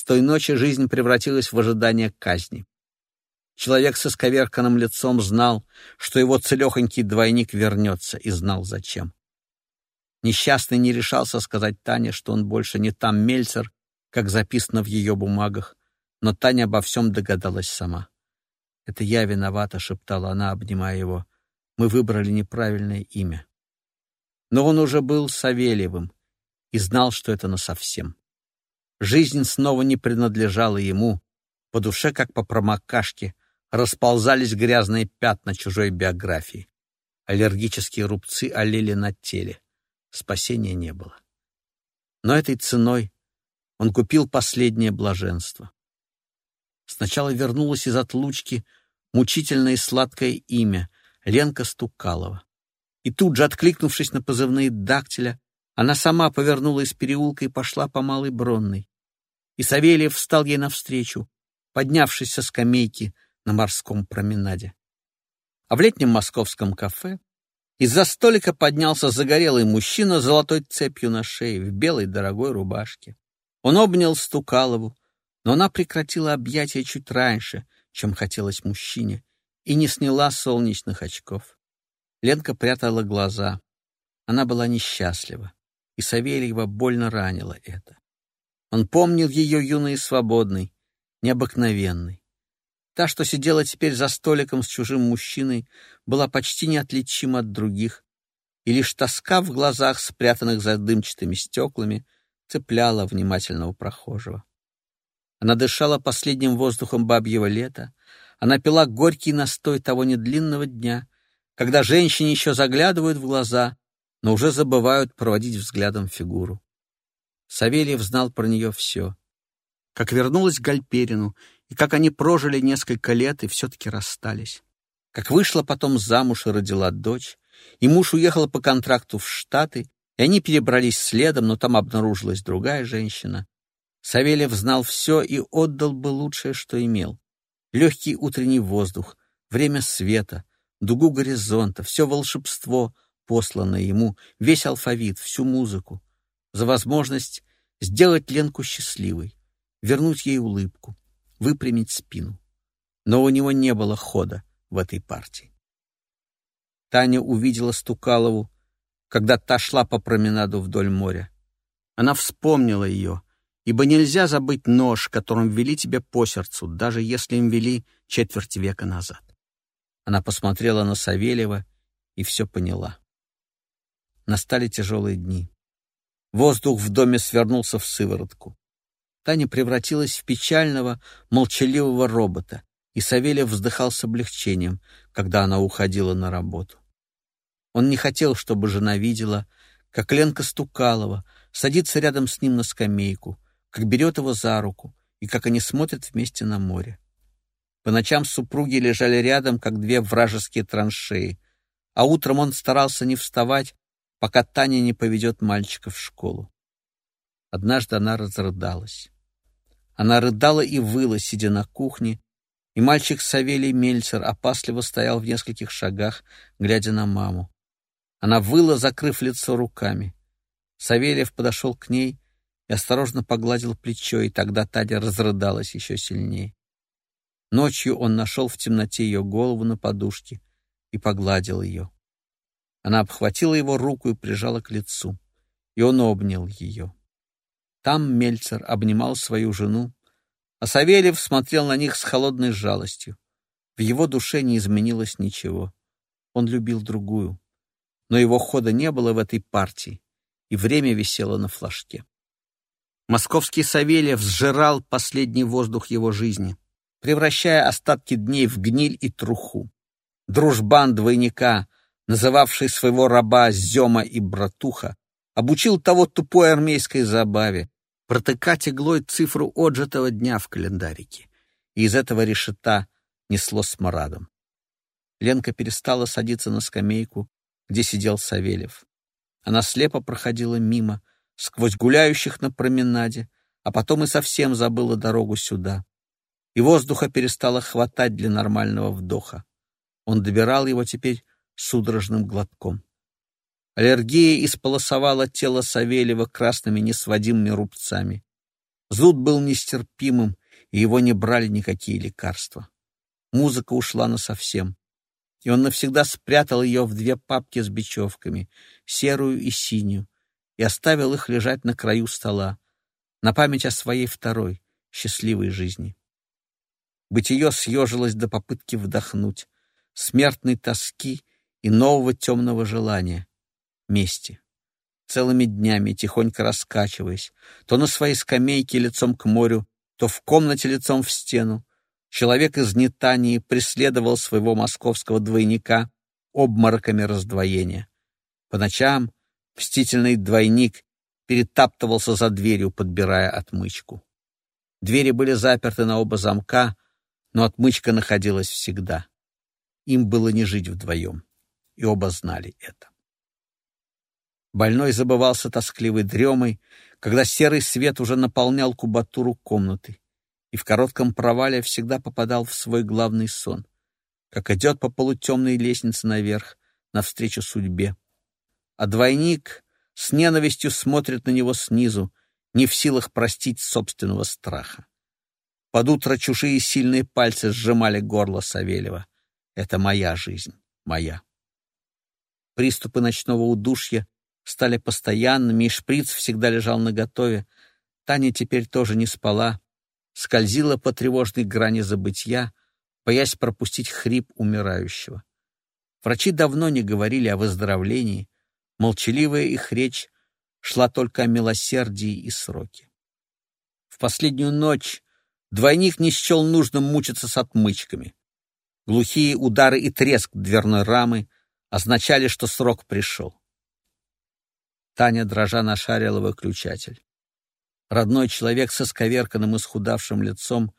С той ночи жизнь превратилась в ожидание казни. Человек со сковерканным лицом знал, что его целехонький двойник вернется, и знал зачем. Несчастный не решался сказать Тане, что он больше не там Мельцер, как записано в ее бумагах, но Таня обо всем догадалась сама. «Это я виновата», — шептала она, обнимая его. «Мы выбрали неправильное имя». Но он уже был Савельевым и знал, что это насовсем. Жизнь снова не принадлежала ему. По душе, как по промокашке, расползались грязные пятна чужой биографии. Аллергические рубцы олели на теле. Спасения не было. Но этой ценой он купил последнее блаженство. Сначала вернулось из отлучки мучительное и сладкое имя — Ленка Стукалова. И тут же, откликнувшись на позывные дактиля, она сама повернула из переулка и пошла по Малой Бронной. И Савельев встал ей навстречу, поднявшись со скамейки на морском променаде. А в летнем московском кафе из-за столика поднялся загорелый мужчина с золотой цепью на шее в белой дорогой рубашке. Он обнял Стукалову, но она прекратила объятия чуть раньше, чем хотелось мужчине, и не сняла солнечных очков. Ленка прятала глаза. Она была несчастлива, и Савельева больно ранила это. Он помнил ее юной и свободной, необыкновенной. Та, что сидела теперь за столиком с чужим мужчиной, была почти неотличима от других, и лишь тоска в глазах, спрятанных за дымчатыми стеклами, цепляла внимательного прохожего. Она дышала последним воздухом бабьего лета, она пила горький настой того недлинного дня, когда женщине еще заглядывают в глаза, но уже забывают проводить взглядом фигуру. Савельев знал про нее все. Как вернулась к Гальперину, и как они прожили несколько лет и все-таки расстались. Как вышла потом замуж и родила дочь, и муж уехал по контракту в Штаты, и они перебрались следом, но там обнаружилась другая женщина. Савельев знал все и отдал бы лучшее, что имел. Легкий утренний воздух, время света, дугу горизонта, все волшебство, посланное ему, весь алфавит, всю музыку за возможность сделать Ленку счастливой, вернуть ей улыбку, выпрямить спину. Но у него не было хода в этой партии. Таня увидела Стукалову, когда та шла по променаду вдоль моря. Она вспомнила ее, ибо нельзя забыть нож, которым вели тебе по сердцу, даже если им вели четверть века назад. Она посмотрела на Савельева и все поняла. Настали тяжелые дни. Воздух в доме свернулся в сыворотку. Таня превратилась в печального, молчаливого робота, и Савельев вздыхал с облегчением, когда она уходила на работу. Он не хотел, чтобы жена видела, как Ленка Стукалова садится рядом с ним на скамейку, как берет его за руку и как они смотрят вместе на море. По ночам супруги лежали рядом, как две вражеские траншеи, а утром он старался не вставать, пока Таня не поведет мальчика в школу. Однажды она разрыдалась. Она рыдала и выла, сидя на кухне, и мальчик Савелий Мельцер опасливо стоял в нескольких шагах, глядя на маму. Она выла, закрыв лицо руками. Савельев подошел к ней и осторожно погладил плечо, и тогда Таня разрыдалась еще сильнее. Ночью он нашел в темноте ее голову на подушке и погладил ее. Она обхватила его руку и прижала к лицу, и он обнял ее. Там Мельцер обнимал свою жену, а Савельев смотрел на них с холодной жалостью. В его душе не изменилось ничего. Он любил другую. Но его хода не было в этой партии, и время висело на флажке. Московский Савельев сжирал последний воздух его жизни, превращая остатки дней в гниль и труху. Дружбан двойника — называвший своего раба Зема и Братуха, обучил того тупой армейской забаве протыкать иглой цифру отжитого дня в календарике. И из этого решета несло смрадом. Ленка перестала садиться на скамейку, где сидел Савельев. Она слепо проходила мимо, сквозь гуляющих на променаде, а потом и совсем забыла дорогу сюда. И воздуха перестало хватать для нормального вдоха. Он добирал его теперь судорожным глотком. Аллергия исполосовала тело Савельева красными несводимыми рубцами. Зуд был нестерпимым, и его не брали никакие лекарства. Музыка ушла насовсем, и он навсегда спрятал ее в две папки с бечевками, серую и синюю, и оставил их лежать на краю стола, на память о своей второй, счастливой жизни. Бытие съежилось до попытки вдохнуть, смертной тоски и нового темного желания — мести. Целыми днями, тихонько раскачиваясь, то на своей скамейке лицом к морю, то в комнате лицом в стену, человек из Нетании преследовал своего московского двойника обмороками раздвоения. По ночам мстительный двойник перетаптывался за дверью, подбирая отмычку. Двери были заперты на оба замка, но отмычка находилась всегда. Им было не жить вдвоем, и оба знали это. Больной забывался тоскливой дремой, когда серый свет уже наполнял кубатуру комнаты, и в коротком провале всегда попадал в свой главный сон, как идет по полутемной лестнице наверх, навстречу судьбе. А двойник с ненавистью смотрит на него снизу, не в силах простить собственного страха. Под утро чужие сильные пальцы сжимали горло Савельева. Это моя жизнь, моя. Приступы ночного удушья стали постоянными, и шприц всегда лежал наготове. Таня теперь тоже не спала, скользила по тревожной грани забытья, боясь пропустить хрип умирающего. Врачи давно не говорили о выздоровлении, молчаливая их речь шла только о милосердии и сроке. В последнюю ночь двойник не счел нужным мучиться с отмычками. Глухие удары и треск дверной рамы означали, что срок пришел. Таня дрожа нашарила выключатель. Родной человек со сковерканным и схудавшим лицом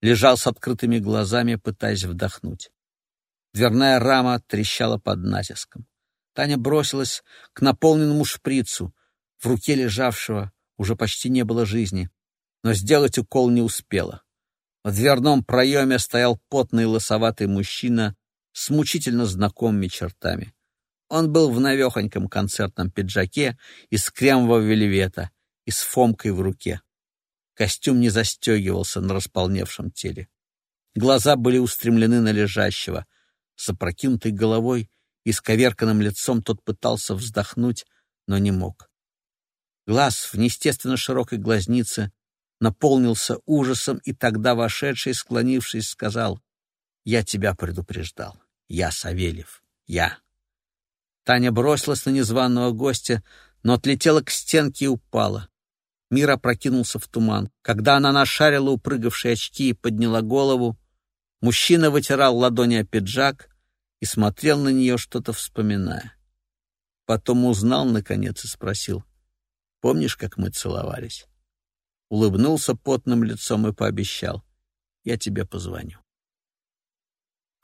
лежал с открытыми глазами, пытаясь вдохнуть. Дверная рама трещала под натиском. Таня бросилась к наполненному шприцу. В руке лежавшего уже почти не было жизни, но сделать укол не успела. В дверном проеме стоял потный лысоватый мужчина с мучительно знакомыми чертами. Он был в навехоньком концертном пиджаке из кремового вельвета и с фомкой в руке. Костюм не застегивался на располневшем теле. Глаза были устремлены на лежащего. С опрокинутой головой и с коверканным лицом тот пытался вздохнуть, но не мог. Глаз в неестественно широкой глазнице наполнился ужасом, и тогда вошедший, склонившись, сказал, «Я тебя предупреждал. Я Савельев. Я». Таня бросилась на незваного гостя, но отлетела к стенке и упала. Мир опрокинулся в туман. Когда она нашарила упрыгавшие очки и подняла голову, мужчина вытирал ладони о пиджак и смотрел на нее, что-то вспоминая. Потом узнал, наконец, и спросил, «Помнишь, как мы целовались?» Улыбнулся потным лицом и пообещал, «Я тебе позвоню».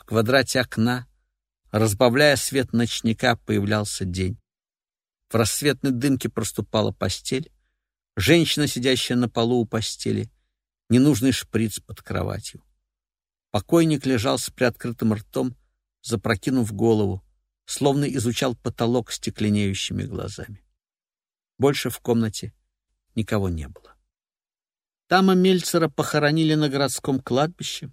Квадрате окна Разбавляя свет ночника, появлялся день. В рассветной дымке проступала постель, женщина, сидящая на полу у постели, ненужный шприц под кроватью. Покойник лежал с приоткрытым ртом, запрокинув голову, словно изучал потолок стекленеющими глазами. Больше в комнате никого не было. Тама Мельцера похоронили на городском кладбище,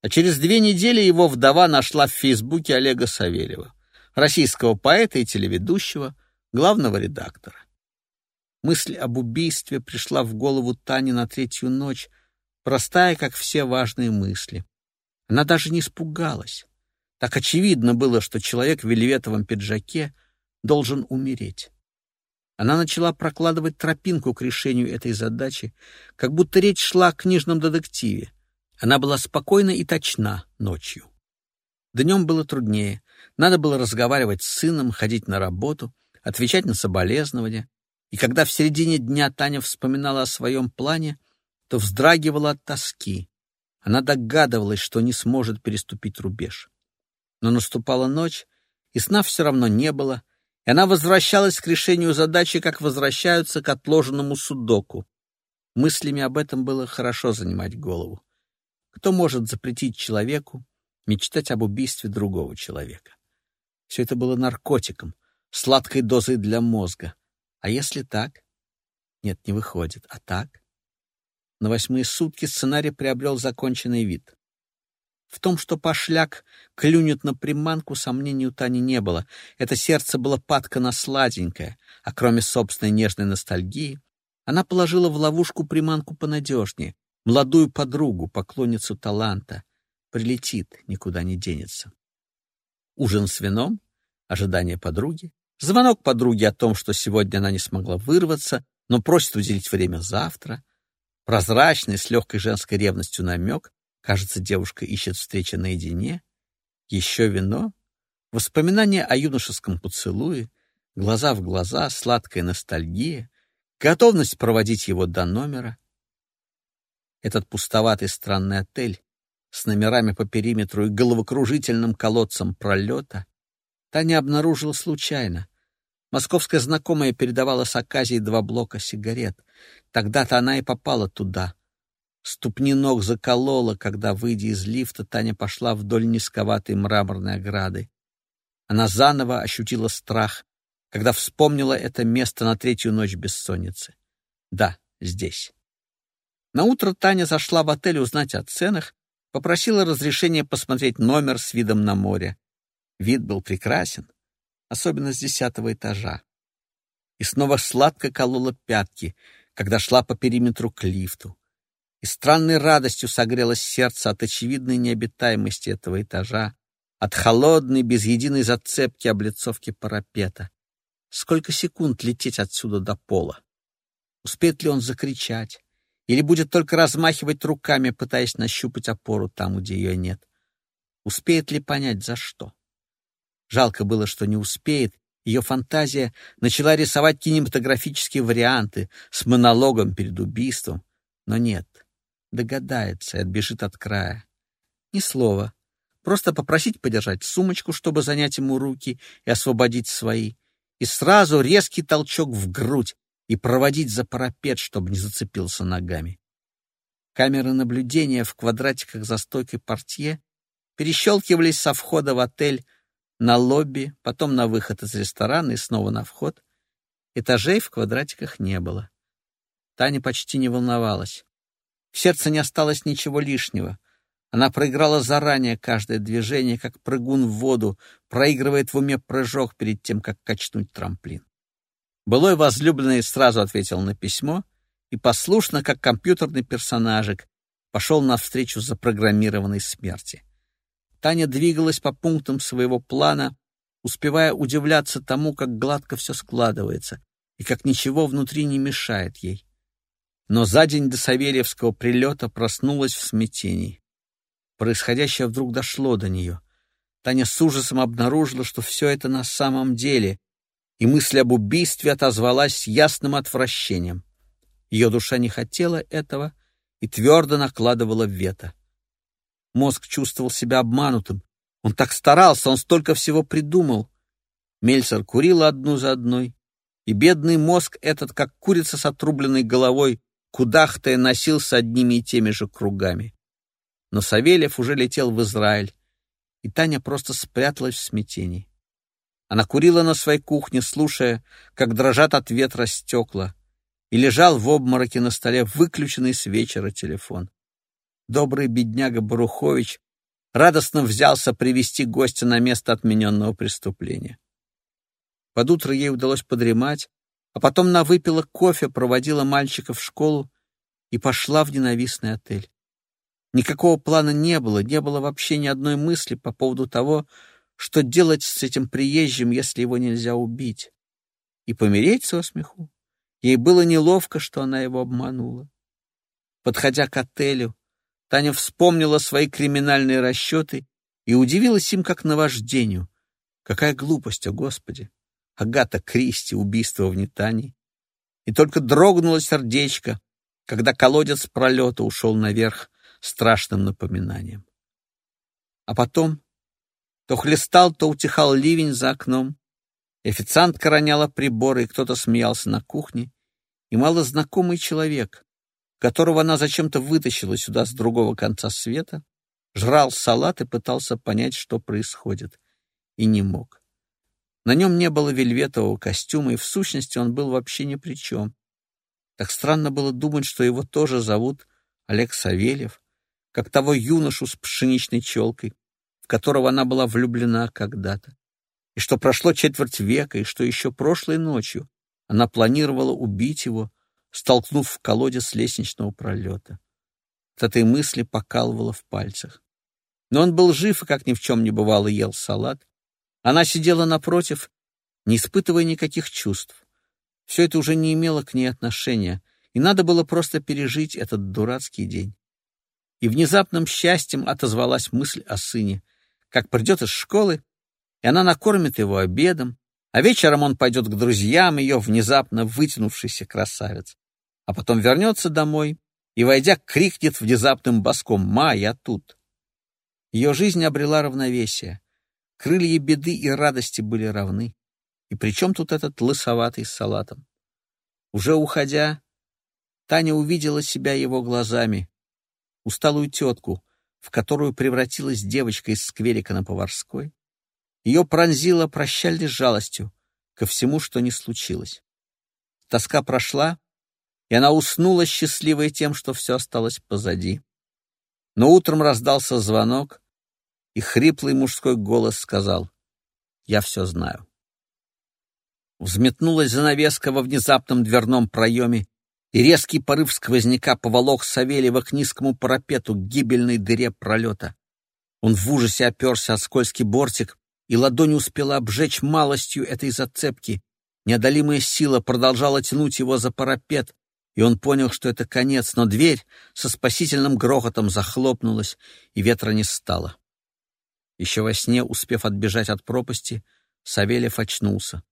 а через две недели его вдова нашла в Фейсбуке Олега Савельева, российского поэта и телеведущего, главного редактора. Мысль об убийстве пришла в голову Тане на третью ночь, простая, как все важные мысли. Она даже не испугалась. Так очевидно было, что человек в вельветовом пиджаке должен умереть. Она начала прокладывать тропинку к решению этой задачи, как будто речь шла о книжном детективе. Она была спокойна и точна ночью. Днем было труднее. Надо было разговаривать с сыном, ходить на работу, отвечать на соболезнования. И когда в середине дня Таня вспоминала о своем плане, то вздрагивала от тоски. Она догадывалась, что не сможет переступить рубеж. Но наступала ночь, и сна все равно не было, и она возвращалась к решению задачи, как возвращаются к отложенному судоку. Мыслями об этом было хорошо занимать голову. Кто может запретить человеку мечтать об убийстве другого человека? Все это было наркотиком, сладкой дозой для мозга. А если так? Нет, не выходит. А так? На восьмые сутки сценарий приобрел законченный вид. В том, что пошляк клюнет на приманку, сомнений у Тани не было. Это сердце было падка на сладенькое, а кроме собственной нежной ностальгии, она положила в ловушку приманку понадежнее, молодую подругу, поклонницу таланта. Прилетит, никуда не денется. Ужин с вином, ожидание подруги, звонок подруге о том, что сегодня она не смогла вырваться, но просит уделить время завтра, прозрачный, с легкой женской ревностью намек, Кажется, девушка ищет встречи наедине. Еще вино. Воспоминания о юношеском поцелуе. Глаза в глаза, сладкая ностальгия. Готовность проводить его до номера. Этот пустоватый странный отель с номерами по периметру и головокружительным колодцем пролета Таня обнаружила случайно. Московская знакомая передавала с Аказией два блока сигарет. Тогда-то она и попала туда, Ступни ног заколола, когда, выйдя из лифта, Таня пошла вдоль низковатой мраморной ограды. Она заново ощутила страх, когда вспомнила это место на третью ночь бессонницы. Да, здесь. На утро Таня зашла в отель узнать о ценах, попросила разрешения посмотреть номер с видом на море. Вид был прекрасен, особенно с десятого этажа. И снова сладко колола пятки, когда шла по периметру к лифту и странной радостью согрелось сердце от очевидной необитаемости этого этажа, от холодной, без единой зацепки облицовки парапета. Сколько секунд лететь отсюда до пола? Успеет ли он закричать? Или будет только размахивать руками, пытаясь нащупать опору там, где ее нет? Успеет ли понять, за что? Жалко было, что не успеет. Ее фантазия начала рисовать кинематографические варианты с монологом перед убийством. Но нет, догадается и отбежит от края. Ни слова. Просто попросить подержать сумочку, чтобы занять ему руки и освободить свои. И сразу резкий толчок в грудь и проводить за парапет, чтобы не зацепился ногами. Камеры наблюдения в квадратиках за стойкой портье перещелкивались со входа в отель на лобби, потом на выход из ресторана и снова на вход. Этажей в квадратиках не было. Таня почти не волновалась. В сердце не осталось ничего лишнего. Она проиграла заранее каждое движение, как прыгун в воду, проигрывает в уме прыжок перед тем, как качнуть трамплин. Былой возлюбленный сразу ответил на письмо и послушно, как компьютерный персонажик, пошел навстречу запрограммированной смерти. Таня двигалась по пунктам своего плана, успевая удивляться тому, как гладко все складывается и как ничего внутри не мешает ей но за день до Савельевского прилета проснулась в смятении. Происходящее вдруг дошло до нее. Таня с ужасом обнаружила, что все это на самом деле, и мысль об убийстве отозвалась ясным отвращением. Ее душа не хотела этого и твердо накладывала вето. Мозг чувствовал себя обманутым. Он так старался, он столько всего придумал. Мельцер курил одну за одной, и бедный мозг этот, как курица с отрубленной головой, кудахтая носился одними и теми же кругами. Но Савельев уже летел в Израиль, и Таня просто спряталась в смятении. Она курила на своей кухне, слушая, как дрожат от ветра стекла, и лежал в обмороке на столе выключенный с вечера телефон. Добрый бедняга Барухович радостно взялся привести гостя на место отмененного преступления. Под утро ей удалось подремать, а потом она выпила кофе, проводила мальчика в школу и пошла в ненавистный отель. Никакого плана не было, не было вообще ни одной мысли по поводу того, что делать с этим приезжим, если его нельзя убить. И помереть со смеху. Ей было неловко, что она его обманула. Подходя к отелю, Таня вспомнила свои криминальные расчеты и удивилась им как наваждению. Какая глупость, о Господи! Агата Кристи, убийство в Нетании. И только дрогнуло сердечко, когда колодец пролета ушел наверх страшным напоминанием. А потом то хлестал, то утихал ливень за окном, и официантка роняла приборы, и кто-то смеялся на кухне, и малознакомый человек, которого она зачем-то вытащила сюда с другого конца света, жрал салат и пытался понять, что происходит, и не мог. На нем не было вельветового костюма, и в сущности он был вообще ни при чем. Так странно было думать, что его тоже зовут Олег Савельев, как того юношу с пшеничной челкой, которого она была влюблена когда-то, и что прошло четверть века, и что еще прошлой ночью она планировала убить его, столкнув в колодец лестничного пролета. От этой мысли покалывало в пальцах. Но он был жив и, как ни в чем не бывало, ел салат. Она сидела напротив, не испытывая никаких чувств. Все это уже не имело к ней отношения, и надо было просто пережить этот дурацкий день. И внезапным счастьем отозвалась мысль о сыне. Как придет из школы, и она накормит его обедом, а вечером он пойдет к друзьям ее, внезапно вытянувшийся красавец. А потом вернется домой и, войдя, крикнет внезапным боском «Ма, я тут!». Ее жизнь обрела равновесие. Крылья беды и радости были равны. И при чем тут этот лысоватый с салатом? Уже уходя, Таня увидела себя его глазами, усталую тетку, в которую превратилась девочка из скверика на Поварской. Ее пронзило прощальной жалостью ко всему, что не случилось. Тоска прошла, и она уснула, счастливая тем, что все осталось позади. Но утром раздался звонок, и хриплый мужской голос сказал «Я все знаю». Взметнулась занавеска во внезапном дверном проеме, и резкий порыв сквозняка поволок Савельева к низкому парапету, к гибельной дыре пролета. Он в ужасе оперся от скользкий бортик, и ладонь успела обжечь малостью этой зацепки. Неодолимая сила продолжала тянуть его за парапет, и он понял, что это конец, но дверь со спасительным грохотом захлопнулась, и ветра не стало. Еще во сне, успев отбежать от пропасти, Савельев очнулся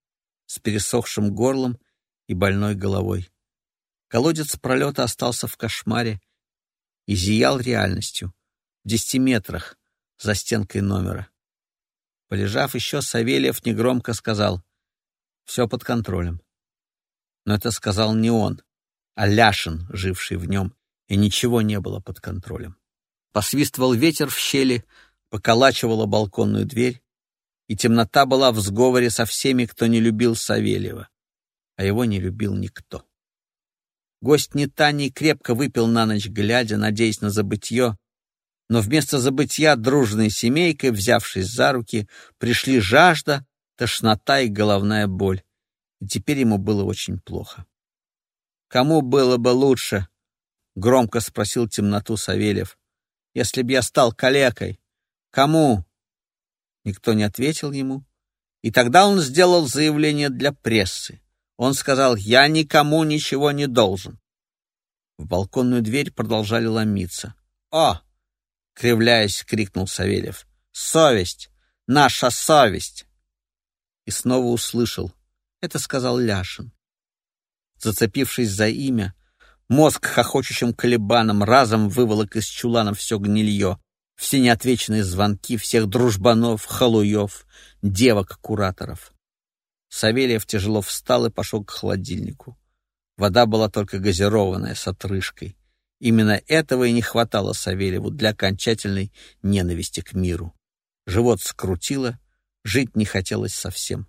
с пересохшим горлом и больной головой. Колодец пролета остался в кошмаре и зиял реальностью, в десяти метрах за стенкой номера. Полежав еще, Савельев негромко сказал «Все под контролем». Но это сказал не он, а Ляшин, живший в нем, и ничего не было под контролем. Посвистывал ветер в щели, поколачивала балконную дверь, и темнота была в сговоре со всеми, кто не любил Савельева, а его не любил никто. Гость Нетаний крепко выпил на ночь, глядя, надеясь на забытье, но вместо забытья дружной семейкой, взявшись за руки, пришли жажда, тошнота и головная боль, и теперь ему было очень плохо. «Кому было бы лучше?» — громко спросил темноту Савельев. «Если б я стал калекой, кому?» Никто не ответил ему. И тогда он сделал заявление для прессы. Он сказал, я никому ничего не должен. В балконную дверь продолжали ломиться. «О!» — кривляясь, крикнул Савельев. «Совесть! Наша совесть!» И снова услышал. Это сказал Ляшин. Зацепившись за имя, мозг хохочущим колебаном разом выволок из чулана все гнилье, все неотвеченные звонки всех дружбанов, халуев, девок-кураторов. Савельев тяжело встал и пошел к холодильнику. Вода была только газированная, с отрыжкой. Именно этого и не хватало Савельеву для окончательной ненависти к миру. Живот скрутило, жить не хотелось совсем.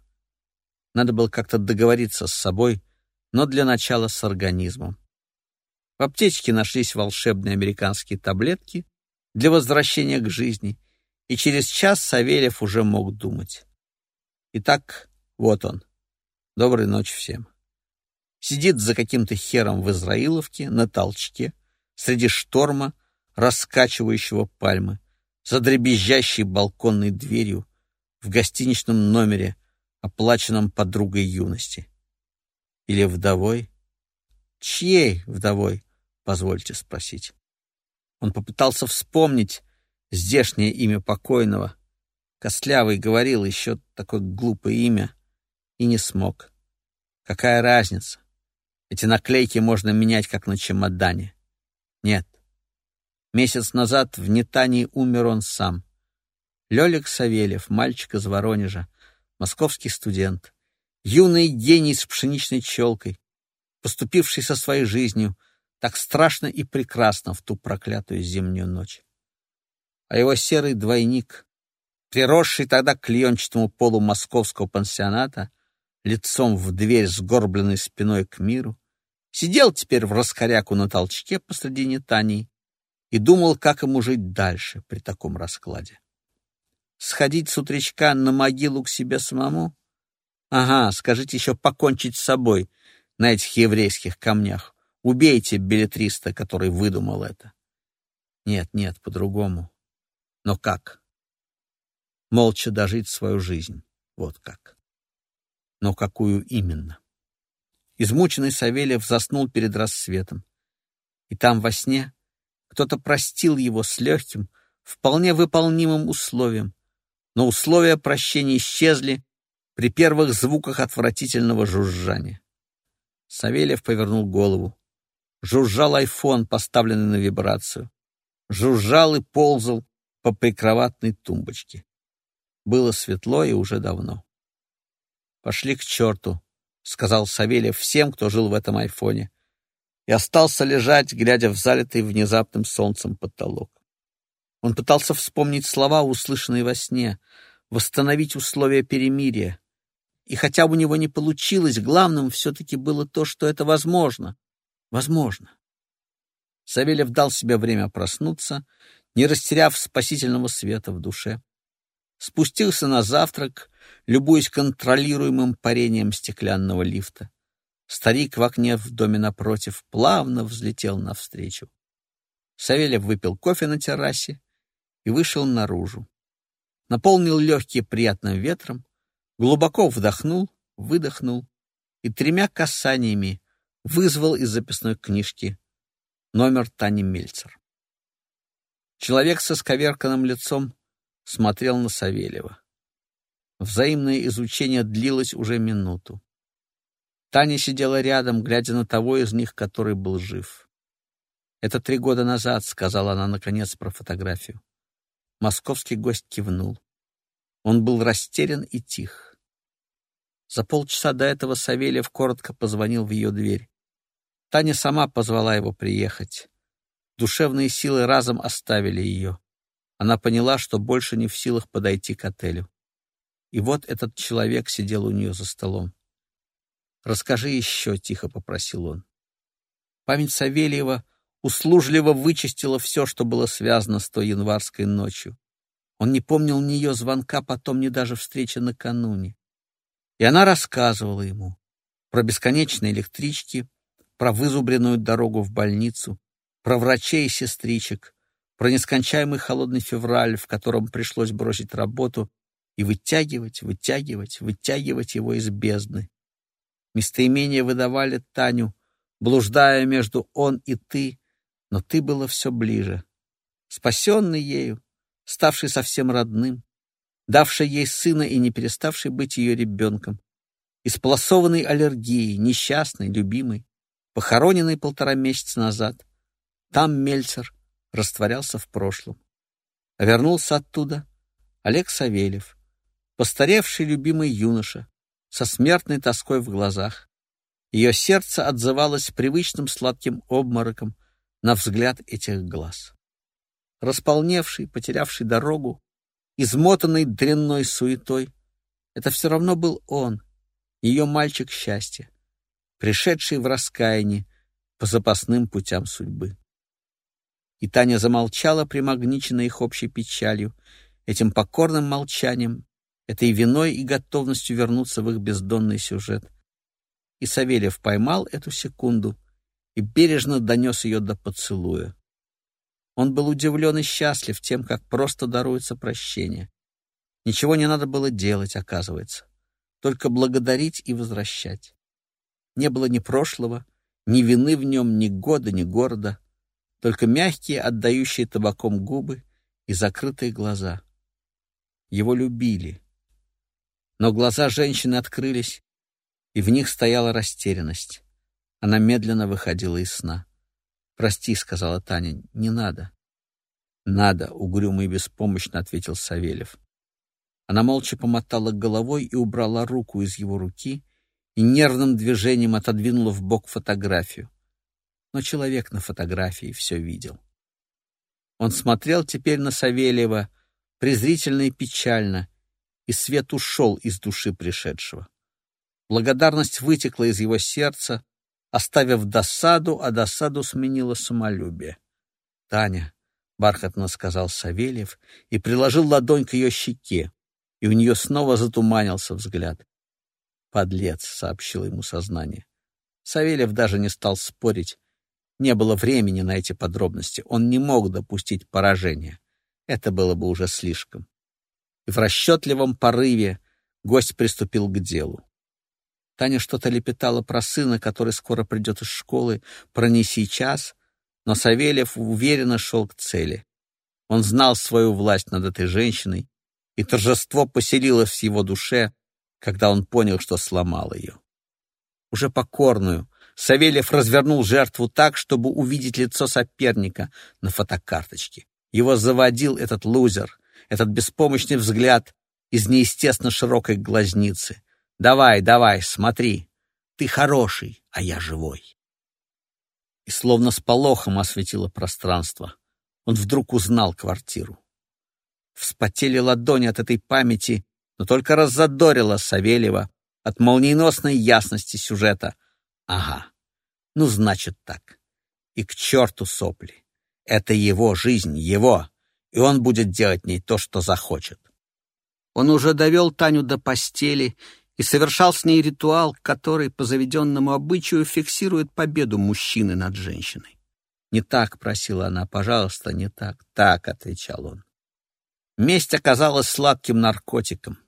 Надо было как-то договориться с собой, но для начала с организмом. В аптечке нашлись волшебные американские таблетки, для возвращения к жизни, и через час Савельев уже мог думать. Итак, вот он. Доброй ночи всем. Сидит за каким-то хером в Израиловке на толчке, среди шторма, раскачивающего пальмы, за дребезжащей балконной дверью в гостиничном номере, оплаченном подругой юности. Или вдовой? Чьей вдовой, позвольте спросить? Он попытался вспомнить здешнее имя покойного. Костлявый говорил еще такое глупое имя и не смог. Какая разница? Эти наклейки можно менять, как на чемодане. Нет. Месяц назад в Нетании умер он сам. Лёлик Савельев, мальчик из Воронежа, московский студент, юный гений с пшеничной челкой, поступивший со своей жизнью, так страшно и прекрасно в ту проклятую зимнюю ночь. А его серый двойник, приросший тогда к клеенчатому полу московского пансионата, лицом в дверь, сгорбленной спиной к миру, сидел теперь в раскоряку на толчке посредине Тании и думал, как ему жить дальше при таком раскладе. Сходить с утречка на могилу к себе самому? Ага, скажите еще покончить с собой на этих еврейских камнях. Убейте билетриста, который выдумал это. Нет, нет, по-другому. Но как? Молча дожить свою жизнь. Вот как. Но какую именно? Измученный Савельев заснул перед рассветом. И там во сне кто-то простил его с легким, вполне выполнимым условием, но условия прощения исчезли при первых звуках отвратительного жужжания. Савельев повернул голову. Жужжал айфон, поставленный на вибрацию. Жужжал и ползал по прикроватной тумбочке. Было светло и уже давно. «Пошли к черту», — сказал Савельев всем, кто жил в этом айфоне и остался лежать, глядя в залитый внезапным солнцем потолок. Он пытался вспомнить слова, услышанные во сне, восстановить условия перемирия. И хотя у него не получилось, главным все-таки было то, что это возможно. Возможно. Савельев дал себе время проснуться, не растеряв спасительного света в душе. Спустился на завтрак, любуясь контролируемым парением стеклянного лифта. Старик в окне в доме напротив плавно взлетел навстречу. Савельев выпил кофе на террасе и вышел наружу. Наполнил легкие приятным ветром, глубоко вдохнул, выдохнул и тремя касаниями вызвал из записной книжки номер Тани Мельцер. Человек со сковерканным лицом смотрел на Савельева. Взаимное изучение длилось уже минуту. Таня сидела рядом, глядя на того из них, который был жив. «Это три года назад», — сказала она, наконец, про фотографию. Московский гость кивнул. Он был растерян и тих. За полчаса до этого Савельев коротко позвонил в ее дверь. Таня сама позвала его приехать. Душевные силы разом оставили ее. Она поняла, что больше не в силах подойти к отелю. И вот этот человек сидел у нее за столом. «Расскажи еще», — тихо попросил он. Память Савельева услужливо вычистила все, что было связано с той январской ночью. Он не помнил ни ее звонка, потом ни даже встречи накануне. И она рассказывала ему про бесконечные электрички, про вызубренную дорогу в больницу, про врачей и сестричек, про нескончаемый холодный февраль, в котором пришлось бросить работу и вытягивать, вытягивать, вытягивать его из бездны, Местоимения выдавали Таню, блуждая между «он» и «ты», но ты было все ближе. Спасенный ею, ставший совсем родным, давший ей сына и не переставший быть ее ребенком, исполосованный аллергией, несчастный, любимый, похороненный полтора месяца назад. Там Мельцер растворялся в прошлом. Вернулся оттуда Олег Савельев, постаревший любимый юноша, со смертной тоской в глазах. Ее сердце отзывалось привычным сладким обмороком на взгляд этих глаз. Располневший, потерявший дорогу, измотанный дрянной суетой, это все равно был он, ее мальчик счастья, пришедший в раскаяние по запасным путям судьбы. И Таня замолчала, примагниченная их общей печалью, этим покорным молчанием, этой виной и готовностью вернуться в их бездонный сюжет. И Савельев поймал эту секунду и бережно донес ее до поцелуя. Он был удивлен и счастлив тем, как просто даруется прощение. Ничего не надо было делать, оказывается. Только благодарить и возвращать. Не было ни прошлого, ни вины в нем, ни года, ни города. Только мягкие, отдающие табаком губы и закрытые глаза. Его любили — но глаза женщины открылись, и в них стояла растерянность. Она медленно выходила из сна. «Прости», — сказала Таня, — «не надо». «Надо», — угрюмо и беспомощно ответил Савельев. Она молча помотала головой и убрала руку из его руки и нервным движением отодвинула в бок фотографию. Но человек на фотографии все видел. Он смотрел теперь на Савельева презрительно и печально, и свет ушел из души пришедшего. Благодарность вытекла из его сердца, оставив досаду, а досаду сменила самолюбие. «Таня», — бархатно сказал Савельев и приложил ладонь к ее щеке, и у нее снова затуманился взгляд. «Подлец», — сообщил ему сознание. Савельев даже не стал спорить. Не было времени на эти подробности. Он не мог допустить поражения. Это было бы уже слишком. И в расчетливом порыве гость приступил к делу. Таня что-то лепетала про сына, который скоро придет из школы, про не сейчас, но Савельев уверенно шел к цели. Он знал свою власть над этой женщиной, и торжество поселилось в его душе, когда он понял, что сломал ее. Уже покорную, Савельев развернул жертву так, чтобы увидеть лицо соперника на фотокарточке. Его заводил этот лузер, этот беспомощный взгляд из неестественно широкой глазницы. Давай, давай, смотри. Ты хороший, а я живой. И словно с полохом осветило пространство. Он вдруг узнал квартиру. Вспотели ладони от этой памяти, но только раззадорила Савельева от молниеносной ясности сюжета. Ага, ну значит так. И к черту сопли. Это его жизнь, его, и он будет делать в ней то, что захочет. Он уже довел Таню до постели и совершал с ней ритуал, который по заведенному обычаю фиксирует победу мужчины над женщиной. «Не так», — просила она, — «пожалуйста, не так». «Так», — отвечал он. Месть оказалась сладким наркотиком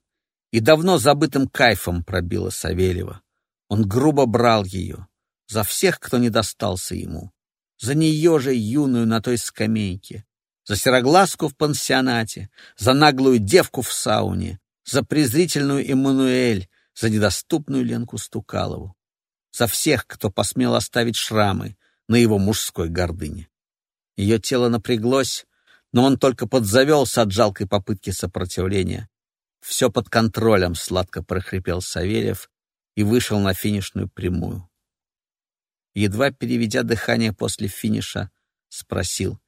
и давно забытым кайфом пробила Савельева. Он грубо брал ее за всех, кто не достался ему, за нее же юную на той скамейке, за сероглазку в пансионате, за наглую девку в сауне, за презрительную Эммануэль, за недоступную Ленку Стукалову, за всех, кто посмел оставить шрамы на его мужской гордыне. Ее тело напряглось, но он только подзавелся от жалкой попытки сопротивления. Все под контролем, сладко прохрипел Савельев и вышел на финишную прямую. Едва переведя дыхание после финиша, спросил,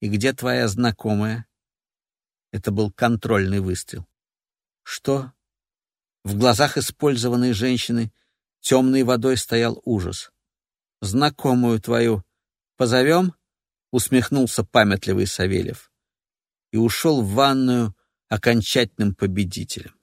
«И где твоя знакомая?» Это был контрольный выстрел. «Что?» В глазах использованной женщины темной водой стоял ужас. «Знакомую твою позовем?» — усмехнулся памятливый Савельев. И ушел в ванную окончательным победителем.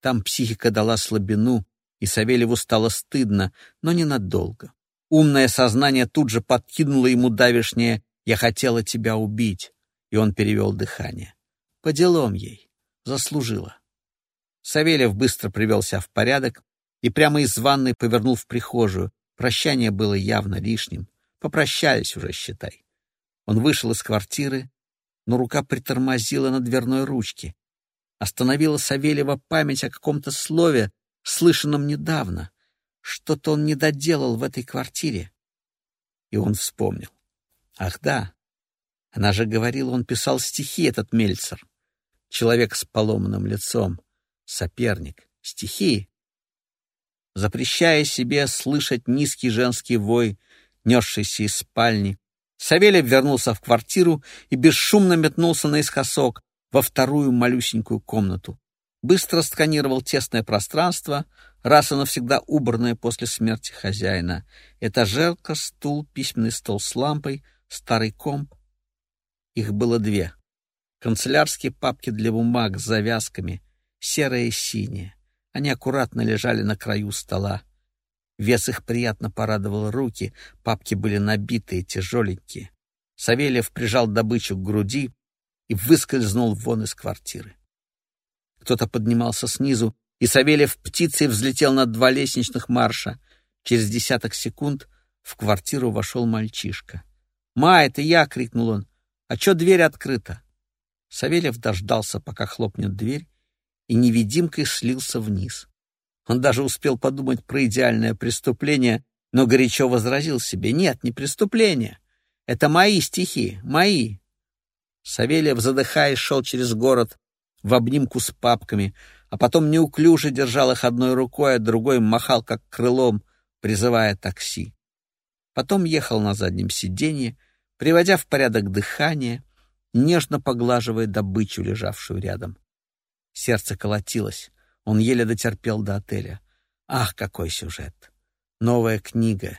Там психика дала слабину, и Савельеву стало стыдно, но ненадолго. Умное сознание тут же подкинуло ему давишнее «Я хотела тебя убить», и он перевел дыхание. По делам ей. Заслужила. Савельев быстро привел себя в порядок и прямо из ванной повернул в прихожую. Прощание было явно лишним. Попрощались уже, считай. Он вышел из квартиры, но рука притормозила на дверной ручке. Остановила Савельева память о каком-то слове, слышанном недавно. Что-то он не доделал в этой квартире. И он вспомнил. Ах да, она же говорила, он писал стихи, этот Мельцер. Человек с поломанным лицом соперник, стихи. Запрещая себе слышать низкий женский вой, несшийся из спальни, Савельев вернулся в квартиру и бесшумно метнулся наискосок во вторую малюсенькую комнату. Быстро сканировал тесное пространство, раз и навсегда убранное после смерти хозяина. Этажерка, стул, письменный стол с лампой, старый комп. Их было две. Канцелярские папки для бумаг с завязками, серое и синее. Они аккуратно лежали на краю стола. Вес их приятно порадовал руки, папки были набитые, тяжеленькие. Савельев прижал добычу к груди и выскользнул вон из квартиры. Кто-то поднимался снизу, и Савельев птицей взлетел на два лестничных марша. Через десяток секунд в квартиру вошел мальчишка. «Ма, это я!» — крикнул он. «А чё дверь открыта?» Савельев дождался, пока хлопнет дверь, и невидимкой слился вниз. Он даже успел подумать про идеальное преступление, но горячо возразил себе, нет, не преступление. Это мои стихи, мои. Савельев, задыхаясь, шел через город в обнимку с папками, а потом неуклюже держал их одной рукой, а другой махал как крылом, призывая такси. Потом ехал на заднем сиденье, приводя в порядок дыхание, нежно поглаживая добычу, лежавшую рядом. Сердце колотилось. Он еле дотерпел до отеля. Ах, какой сюжет! Новая книга.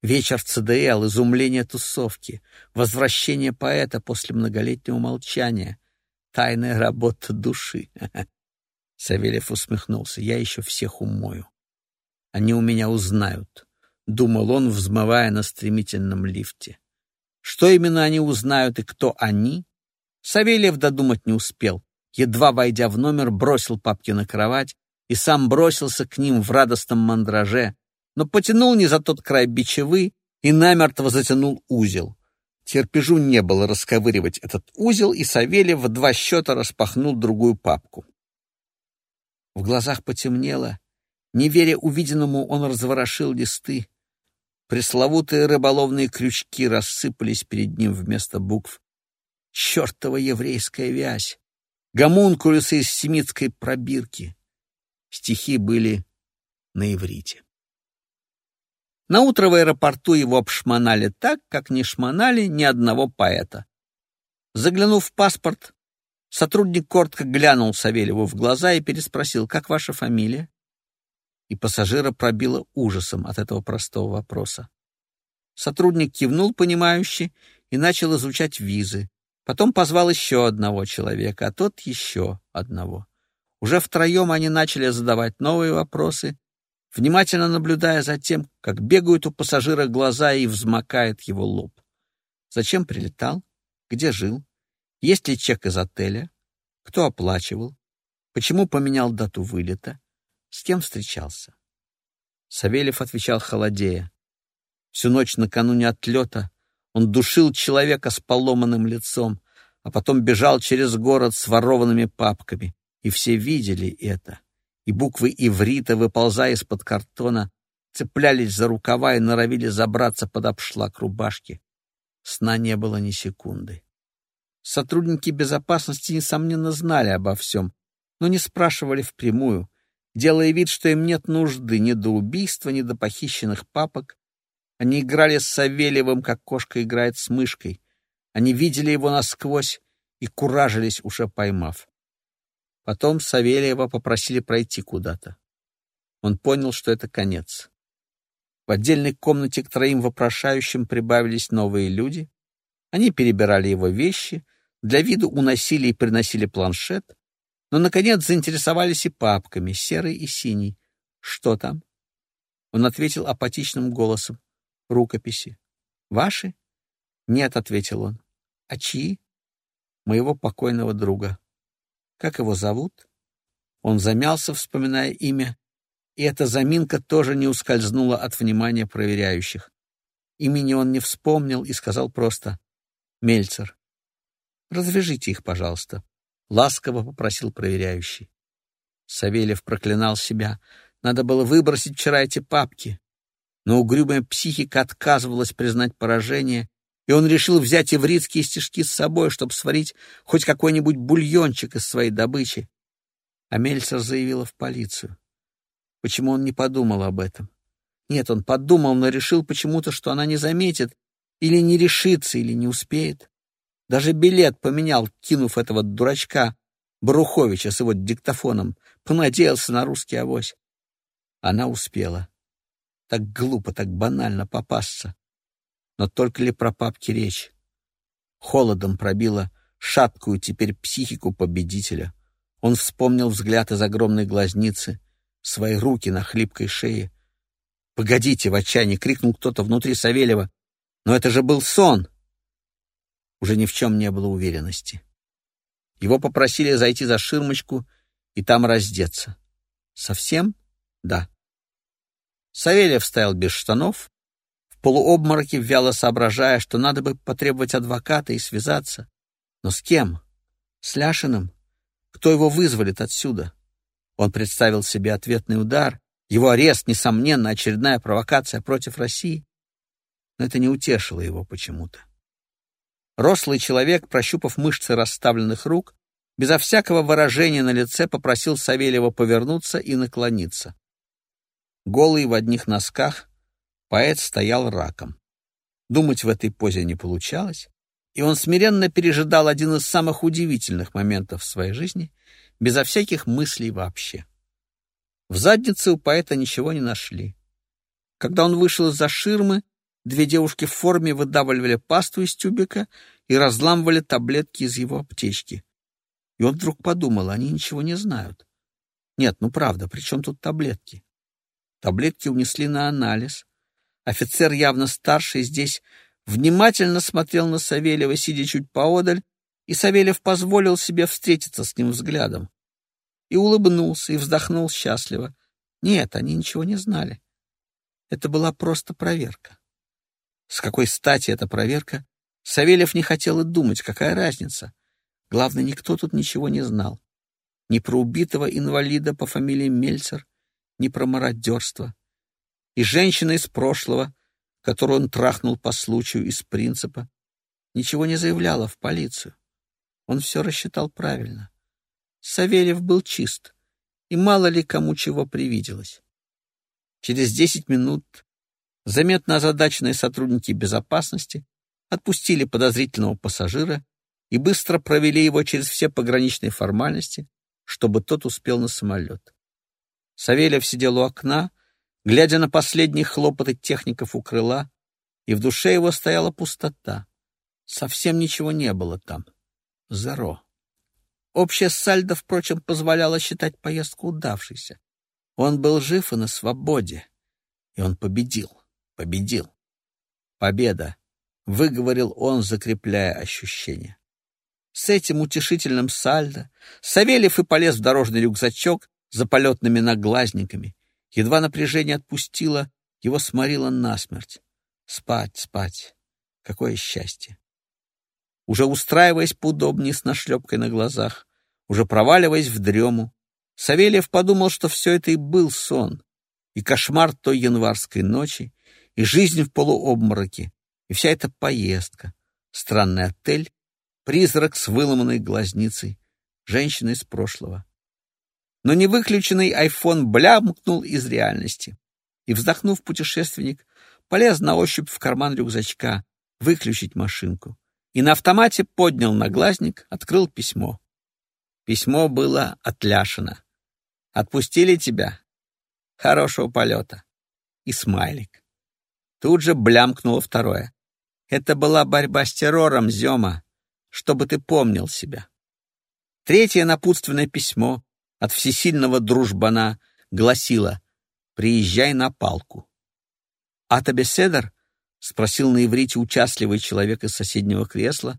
Вечер ЦДЛ, изумление тусовки, возвращение поэта после многолетнего молчания, тайная работа души. Савельев усмехнулся. Я еще всех умою. Они у меня узнают, — думал он, взмывая на стремительном лифте. Что именно они узнают и кто они? Савельев додумать не успел. Едва войдя в номер, бросил папки на кровать и сам бросился к ним в радостном мандраже, но потянул не за тот край бичевы и намертво затянул узел. Терпежу не было расковыривать этот узел, и Савельев в два счета распахнул другую папку. В глазах потемнело. Не веря увиденному, он разворошил листы. Пресловутые рыболовные крючки рассыпались перед ним вместо букв. Чертова еврейская вязь! Гомункулюсы из семитской пробирки. Стихи были на иврите. На утро в аэропорту его обшмонали так, как не шмонали ни одного поэта. Заглянув в паспорт, Сотрудник коротко глянул Савельеву в глаза и переспросил, «Как ваша фамилия?» И пассажира пробило ужасом от этого простого вопроса. Сотрудник кивнул понимающе и начал изучать визы. Потом позвал еще одного человека, а тот еще одного. Уже втроем они начали задавать новые вопросы, внимательно наблюдая за тем, как бегают у пассажира глаза и взмокает его лоб. Зачем прилетал? Где жил? Есть ли чек из отеля? Кто оплачивал? Почему поменял дату вылета? С кем встречался? Савельев отвечал холодея. Всю ночь накануне отлета он душил человека с поломанным лицом, а потом бежал через город с ворованными папками. И все видели это. И буквы иврита, выползая из-под картона, цеплялись за рукава и норовили забраться под обшлак рубашки. Сна не было ни секунды. Сотрудники безопасности, несомненно, знали обо всем, но не спрашивали впрямую, делая вид, что им нет нужды ни до убийства, ни до похищенных папок. Они играли с Савельевым, как кошка играет с мышкой. Они видели его насквозь и куражились, уже поймав. Потом Савельева попросили пройти куда-то. Он понял, что это конец. В отдельной комнате к троим вопрошающим прибавились новые люди. Они перебирали его вещи — для виду уносили и приносили планшет, но, наконец, заинтересовались и папками, серый и синий. «Что там?» Он ответил апатичным голосом. «Рукописи». «Ваши?» «Нет», — ответил он. «А чьи?» «Моего покойного друга». «Как его зовут?» Он замялся, вспоминая имя, и эта заминка тоже не ускользнула от внимания проверяющих. Имени он не вспомнил и сказал просто «Мельцер». Развяжите их, пожалуйста, — ласково попросил проверяющий. Савельев проклинал себя. Надо было выбросить вчера эти папки. Но угрюмая психика отказывалась признать поражение, и он решил взять ивритские стишки с собой, чтобы сварить хоть какой-нибудь бульончик из своей добычи. А Мельцер заявила в полицию. Почему он не подумал об этом? Нет, он подумал, но решил почему-то, что она не заметит, или не решится, или не успеет. Даже билет поменял, кинув этого дурачка Баруховича с его диктофоном. Понадеялся на русский авось. Она успела. Так глупо, так банально попасться. Но только ли про папки речь? Холодом пробила шаткую теперь психику победителя. Он вспомнил взгляд из огромной глазницы, свои руки на хлипкой шее. «Погодите!» — в отчаянии крикнул кто-то внутри Савельева. «Но это же был сон!» Уже ни в чем не было уверенности. Его попросили зайти за ширмочку и там раздеться. Совсем? Да. Савельев стоял без штанов, в полуобмороке вяло соображая, что надо бы потребовать адвоката и связаться. Но с кем? С Ляшиным? Кто его вызволит отсюда? Он представил себе ответный удар, его арест, несомненно, очередная провокация против России. Но это не утешило его почему-то. Рослый человек, прощупав мышцы расставленных рук, безо всякого выражения на лице попросил Савельева повернуться и наклониться. Голый в одних носках, поэт стоял раком. Думать в этой позе не получалось, и он смиренно пережидал один из самых удивительных моментов в своей жизни, безо всяких мыслей вообще. В заднице у поэта ничего не нашли. Когда он вышел из-за ширмы, две девушки в форме выдавливали пасту из тюбика и разламывали таблетки из его аптечки. И он вдруг подумал, они ничего не знают. Нет, ну правда, при чем тут таблетки? Таблетки унесли на анализ. Офицер, явно старший, здесь внимательно смотрел на Савельева, сидя чуть поодаль, и Савельев позволил себе встретиться с ним взглядом. И улыбнулся, и вздохнул счастливо. Нет, они ничего не знали. Это была просто проверка. С какой стати эта проверка? Савельев не хотел и думать, какая разница. Главное, никто тут ничего не знал. Ни про убитого инвалида по фамилии Мельцер, ни про мародерство. И женщина из прошлого, которую он трахнул по случаю из принципа, ничего не заявляла в полицию. Он все рассчитал правильно. Савельев был чист, и мало ли кому чего привиделось. Через десять минут заметно озадаченные сотрудники безопасности отпустили подозрительного пассажира и быстро провели его через все пограничные формальности, чтобы тот успел на самолет. Савельев сидел у окна, глядя на последние хлопоты техников у крыла, и в душе его стояла пустота. Совсем ничего не было там. Зеро. Общее сальдо, впрочем, позволяло считать поездку удавшейся. Он был жив и на свободе. И он победил. Победил. Победа. Выговорил он, закрепляя ощущение. С этим утешительным сальдо Савельев и полез в дорожный рюкзачок за полетными наглазниками. Едва напряжение отпустило, его сморило насмерть. Спать, спать. Какое счастье! Уже устраиваясь поудобнее с нашлепкой на глазах, уже проваливаясь в дрему, Савельев подумал, что все это и был сон, и кошмар той январской ночи, и жизнь в полуобмороке, и вся эта поездка, странный отель, призрак с выломанной глазницей, женщина из прошлого. Но невыключенный айфон блямкнул из реальности, и, вздохнув, путешественник полез на ощупь в карман рюкзачка выключить машинку, и на автомате поднял наглазник, открыл письмо. Письмо было отляшено. Отпустили тебя? Хорошего полета. И смайлик. Тут же блямкнуло второе. Это была борьба с террором, Зема, чтобы ты помнил себя. Третье напутственное письмо от всесильного дружбана гласило «Приезжай на палку». «Ата беседер?» — спросил на иврите участливый человек из соседнего кресла,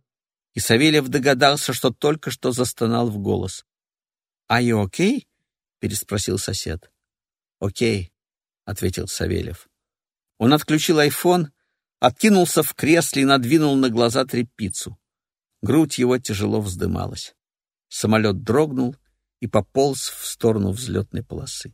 и Савельев догадался, что только что застонал в голос. «Are you okay?» — переспросил сосед. «Окей», — ответил Савельев. Он отключил айфон, откинулся в кресле и надвинул на глаза тряпицу. Грудь его тяжело вздымалась. Самолет дрогнул и пополз в сторону взлетной полосы.